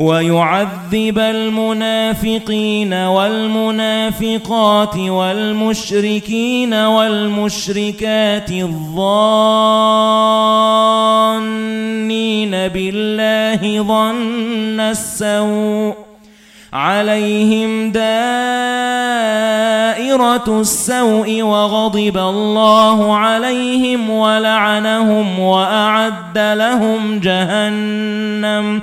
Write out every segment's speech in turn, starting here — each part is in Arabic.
ويعذب المنافقين والمنافقات والمشركين والمشركات الظانين بالله ظن السوء عليهم دائرة السوء وغضب الله عليهم ولعنهم وأعد لهم جهنم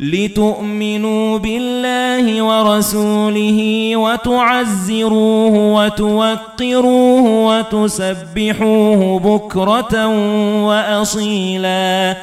لتؤمنوا بالله ورسوله وتعزروه وتوقروه وتسبحوه بكرة وأصيلا.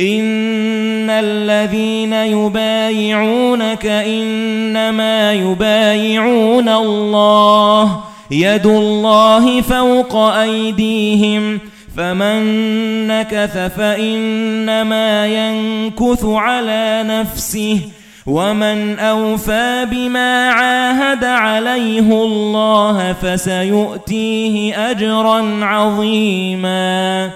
إن الذين يبايعونك إنما يبايعون الله. يد الله فوق أيديهم. فمن نكث فإنما ينكث على نفسه ومن أوفى بما عاهد عليه الله فسيؤتيه أجرا عظيما.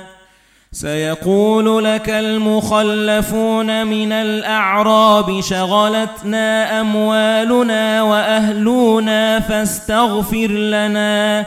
سيقول لك المخلفون من الأعراب شغلتنا أموالنا وأهلنا فاستغفر لنا.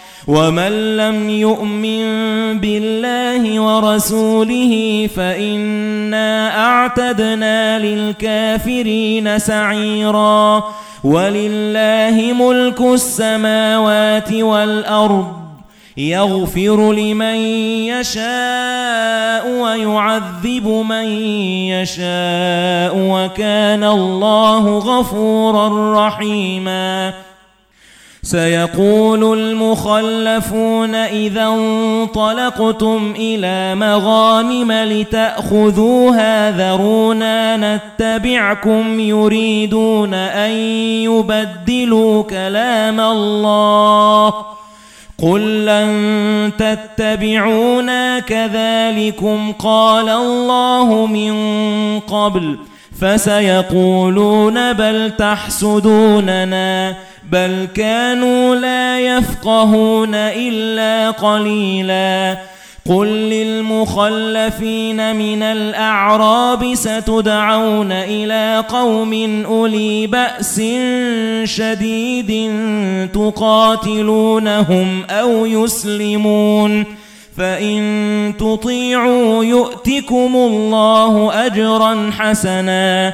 وَمَن لَّمْ يُؤْمِن بِاللَّهِ وَرَسُولِهِ فَإِنَّا أَعْتَدْنَا لِلْكَافِرِينَ سَعِيرًا. وَلِلَّهِ مُلْكُ السَّمَاوَاتِ وَالْأَرْضِ يَغْفِرُ لِمَن يَشَاءُ وَيُعَذِّبُ مَن يَشَاءُ وَكَانَ اللَّهُ غَفُورًا رَّحِيمًا. سيقول المخلفون إذا انطلقتم إلى مغانم لتأخذوها ذرونا نتبعكم يريدون أن يبدلوا كلام الله قل لن تتبعونا كذلكم قال الله من قبل فسيقولون بل تحسدوننا بل كانوا لا يفقهون إلا قليلا قُل لِّلْمُخَلَّفِينَ مِنَ الْأَعْرَابِ سَتُدْعَوْنَ إِلَى قَوْمٍ أُولِي بَأْسٍ شَدِيدٍ تُقَاتِلُونَهُمْ أَوْ يُسْلِمُونَ فَإِن تُطِيعُوا يُؤْتِكُمُ اللَّهُ أَجْرًا حَسَنًا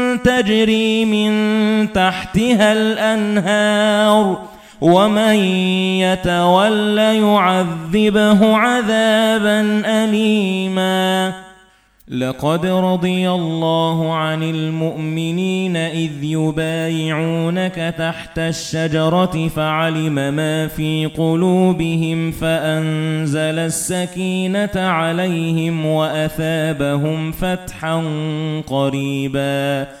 تَجْرِي مِن تَحْتِهَا الْأَنْهَارُ وَمَن يَتَوَلَّ يُعَذِّبْهُ عَذَابًا أَلِيمًا. لَقَدْ رَضِيَ اللَّهُ عَنِ الْمُؤْمِنِينَ إِذْ يُبَايِعُونَكَ تَحْتَ الشَّجَرَةِ فَعَلِمَ مَا فِي قُلُوبِهِمْ فَأَنزَلَ السَّكِينَةَ عَلَيْهِمْ وَأَثَابَهُمْ فَتْحًا قَرِيبًا.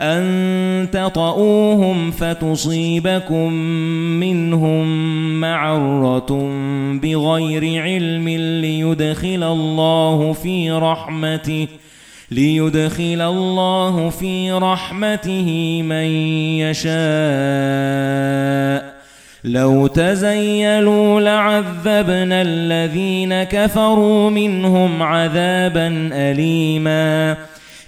أَن تَطَئُوهُمْ فَتُصِيبَكُم مِّنْهُم مَّعَرَّةٌ بِغَيْرِ عِلْمٍ لِّيُدْخِلَ اللَّهُ فِي رَحْمَتِهِ لِيُدْخِلَ اللَّهُ فِي رَحْمَتِهِ مَن يَشَاءُ. لَوْ تَزَيَّلُوا لَعَذَّبْنَا الَّذِينَ كَفَرُوا مِنْهُمْ عَذَابًا أَلِيمًا.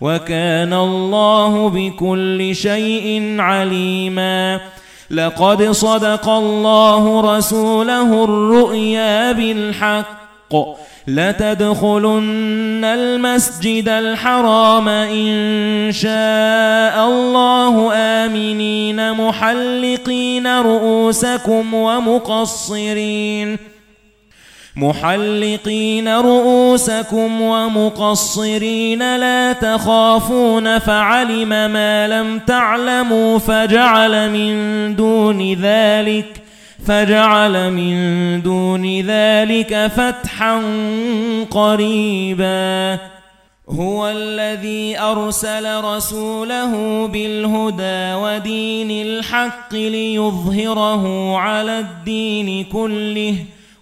وَكَانَ اللَّهُ بِكُلِّ شَيْءٍ عَلِيمًا. لَقَدْ صَدَقَ اللَّهُ رَسُولَهُ الرُّؤْيَا بِالْحَقِّ. لَتَدْخُلُنَّ الْمَسْجِدَ الْحَرَامَ إِن شَاءَ اللَّهُ آمِنِينَ مُحَلِّقِينَ رُؤُوسَكُمْ وَمُقَصِّرِينَ. مُحَلِّقِينَ رُؤُوسَكُمْ وَمُقَصِّرِينَ لَا تَخَافُونَ فَعَلِمَ مَا لَمْ تَعْلَمُوا فَجَعَلَ مِن دُونِ ذَلِكَ فَجَعَلَ مِن دُونِ ذَلِكَ فَتْحًا قَرِيبًا هُوَ الَّذِي أَرْسَلَ رَسُولَهُ بِالْهُدَى وَدِينِ الْحَقِّ لِيُظْهِرَهُ عَلَى الدِّينِ كُلِّهِ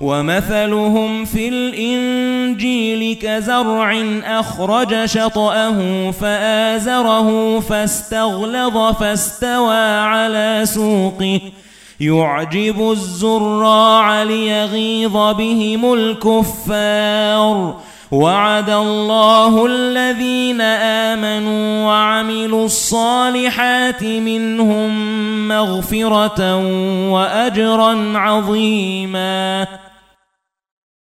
وَمَثَلُهُمْ فِي الْإِنْجِيلِ كَزَرْعٍ أَخْرَجَ شَطْأَهُ فَآزَرَهُ فَاسْتَغْلَظَ فَاسْتَوَى عَلَى سُوقِهِ. يُعْجِبُ الزُّرَّاعَ لِيَغِيظَ بِهِمُ الْكُفَّارَ. وَعَدَ اللَّهُ الَّذِينَ آمَنُوا وَعَمِلُوا الصَّالِحَاتِ مِنْهُم مَّغْفِرَةً وَأَجْرًا عَظِيمًا.